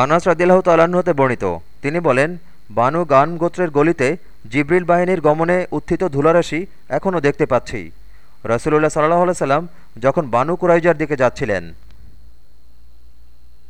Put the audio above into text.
আনাস রাদিল্লাহ তালাহতে হতে বর্ণিত। তিনি বলেন, বানু গান গোত্রের গলিতে জিব্রিল বাহিনীর গমনে উত্থিত ধুলারাশি এখনও দেখতে পাচ্ছি। রসুল্লাহ সাল্লাহ সাল্লাম যখন বানু কুরাইজার দিকে যাচ্ছিলেন